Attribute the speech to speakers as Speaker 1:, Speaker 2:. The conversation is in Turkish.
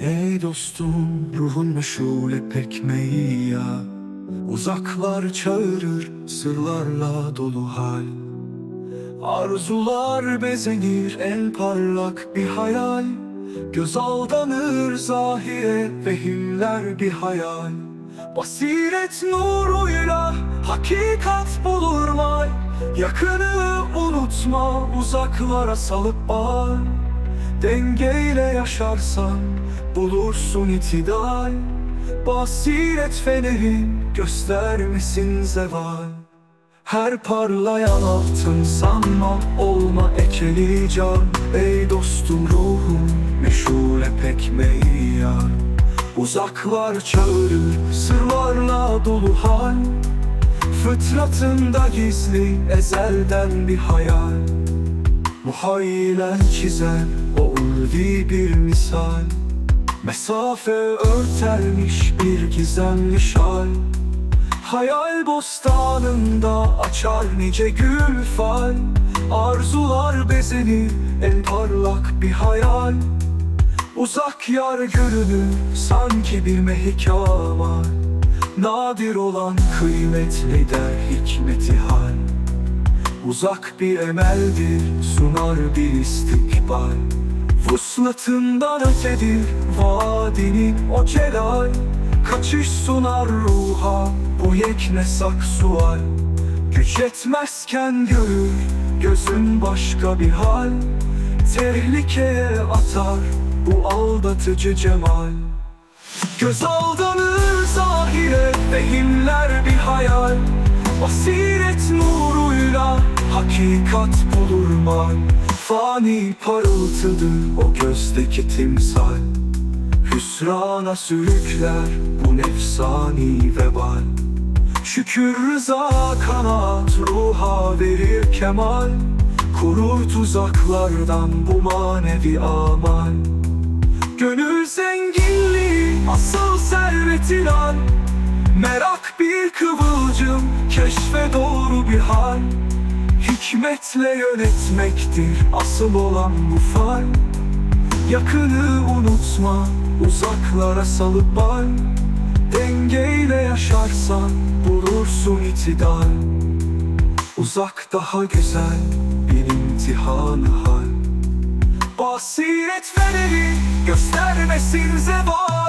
Speaker 1: Ey dostum ruhun meşhule pekmeyi ya Uzaklar çağırır sırlarla dolu hal. Arzular bezenir en parlak bir hayal. Göz aldanır zahire vehimler bir hayal. Basiret nuruyla hakikat bulur mal Yakını unutma uzaklara salıp bağ Dengeyle yaşarsan bulursun itidal. Basiret fenerin göstermesin zeval. Her parlayan altın sanma olma ekeli can. Ey dostum ruhum meşhule pekmeyi yar Uzaklar çağırır sırlarla dolu hal. Fıtratında gizli ezelden bir hayal. Muhayyilen çizer ulvi bir misal. Mesafe örtermiş bir gizemli şal. Hayal bostanında açar nice gül fal. Arzular bezenir en parlak bir hayal. Uzak yar görünür sanki bir mehikamal Nadir olan kıymetli der hikmeti hal. Uzak bir emeldir sunar bir istikbal Vuslatından ötedir vadinin o celal Kaçış sunar ruha bu yeknesak sual. Güç etmezken görür gözün başka bir hal. Tehlikeye atar bu aldatıcı cemal. Göz aldanır zahire vehimler bir hayal. Basiret nuruyla hakikat bulur mal Fani parıltıdır o gözdeki timsal. Hüsrana sürükler bu nefsani vebal. Şükür rıza kanat ruha verir kemal. Kurur tuzaklardan bu manevi amal. Gönül zenginliği asıl servetin an Merak bir kıvılcım keşfe doğru bir hal Hikmetle yönetmektir asıl olan bu fal Yakını unutma uzaklara salıp bal Dengeyle yaşarsan bulursun itidal. Uzak daha güzel bir imtihanı hal. Basiret feneri göstermesin zeval